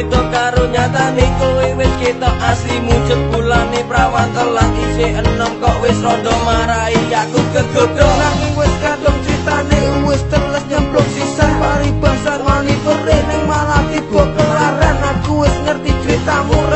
beda karo nyatane kowe wis kita asli muncul bulane prawan telat. Isi enom kok wis rada marai aku kegodo nanging wis kadung critane wis teles nyemplung sisa. Paribasan wani perih malah tiba kelaran aku wis ngerti critamu ra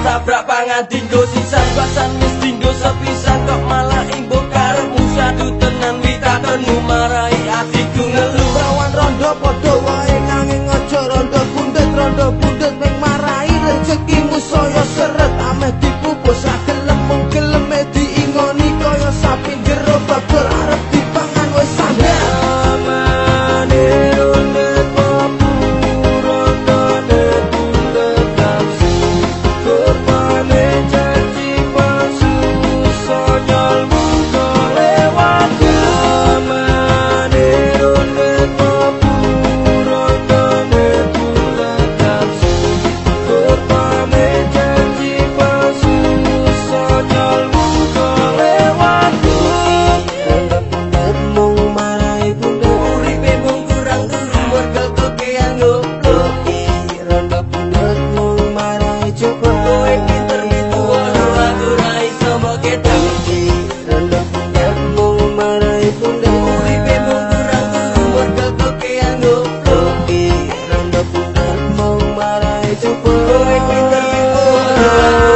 tabrak pangan dinggo sisan pasan wis dinggo sepisan kok Senhor.